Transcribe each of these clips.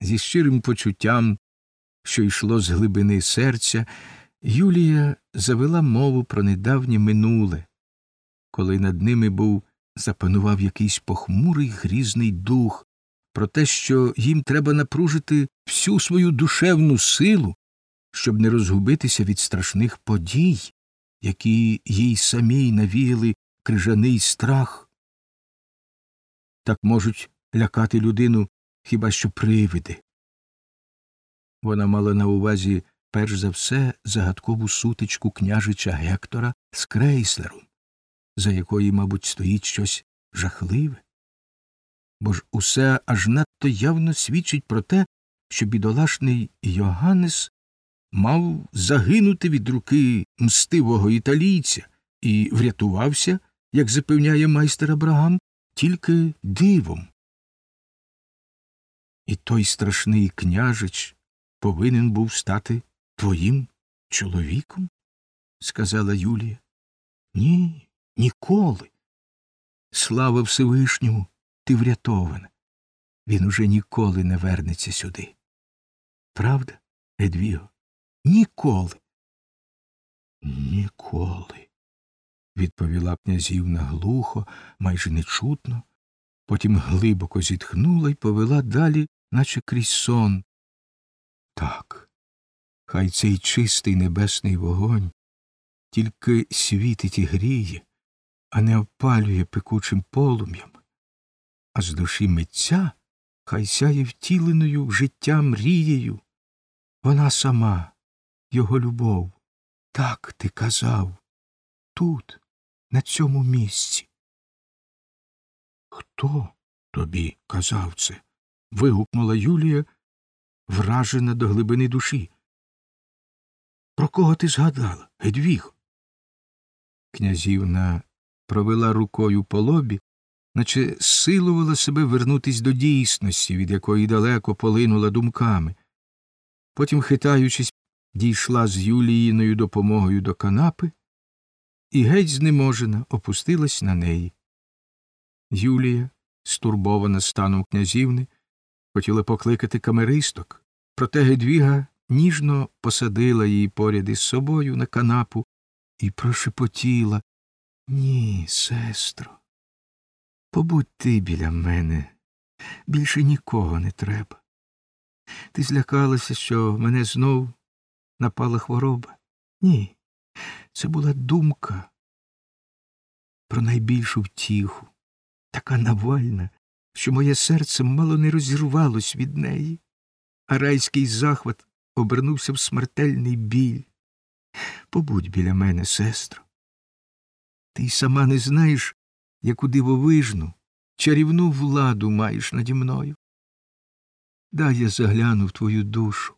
Зі щирим почуттям, що йшло з глибини серця, Юлія завела мову про недавнє минуле, коли над ними був запанував якийсь похмурий грізний дух, про те, що їм треба напружити всю свою душевну силу, щоб не розгубитися від страшних подій, які їй самій навіяли крижаний страх. Так можуть лякати людину хіба що привиди. Вона мала на увазі перш за все загадкову сутичку княжича Гектора з крейслером, за якої, мабуть, стоїть щось жахливе. Бо ж усе аж надто явно свідчить про те, що бідолашний Йоганнес мав загинути від руки мстивого італійця і врятувався, як запевняє майстер Абрагам, тільки дивом. І той страшний княжич повинен був стати твоїм чоловіком? сказала Юлія. Ні, ніколи. Слава Всевишньому, ти врятована. Він уже ніколи не вернеться сюди. Правда, Едвіго? Ніколи. Ніколи, відповіла князівна глухо, майже нечутно, потім глибоко зітхнула і повела далі, наче крізь сон. Так, хай цей чистий небесний вогонь тільки світить і гріє, а не опалює пекучим полум'ям, а з душі митця хай сяє втіленою життя мрією. Вона сама, його любов. Так ти казав, тут, на цьому місці. Хто тобі казав це? Вигукнула Юлія, вражена до глибини душі. Про кого ти згадала, Гедвіг? Князівна провела рукою по лобі, наче силувала себе вернутись до дійсності, від якої далеко полинула думками. Потім, хитаючись, дійшла з Юліїною допомогою до канапи і геть знеможена опустилась на неї. Юлія, стурбована станом князівни, хотіла покликати камеристок, проте Гедвіга ніжно посадила її поряд із собою на канапу і прошепотіла Ні, сестро, побудь ти біля мене, більше нікого не треба. Ти злякалася, що мене знов напала хвороба? Ні, це була думка про найбільшу втіху, така навальна, що моє серце мало не розірвалось від неї, а райський захват обернувся в смертельний біль. Побудь біля мене, сестро. Ти й сама не знаєш, яку дивовижну, чарівну владу маєш наді мною. Дай я загляну в твою душу,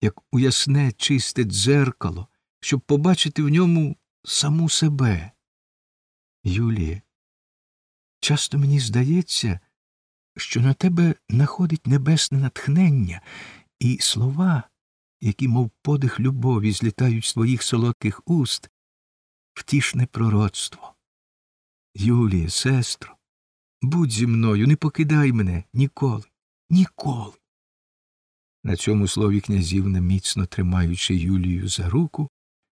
як у ясне чисте дзеркало, щоб побачити в ньому саму себе. Юлія, часто мені здається, що на тебе находить небесне натхнення і слова, які, мов подих любові, злітають з твоїх солодких уст, втішне пророцтво. Юлія, сестро, будь зі мною, не покидай мене ніколи, ніколи. На цьому слові князівна, міцно тримаючи Юлію за руку,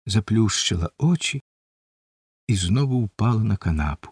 заплющила очі і знову впала на канапу.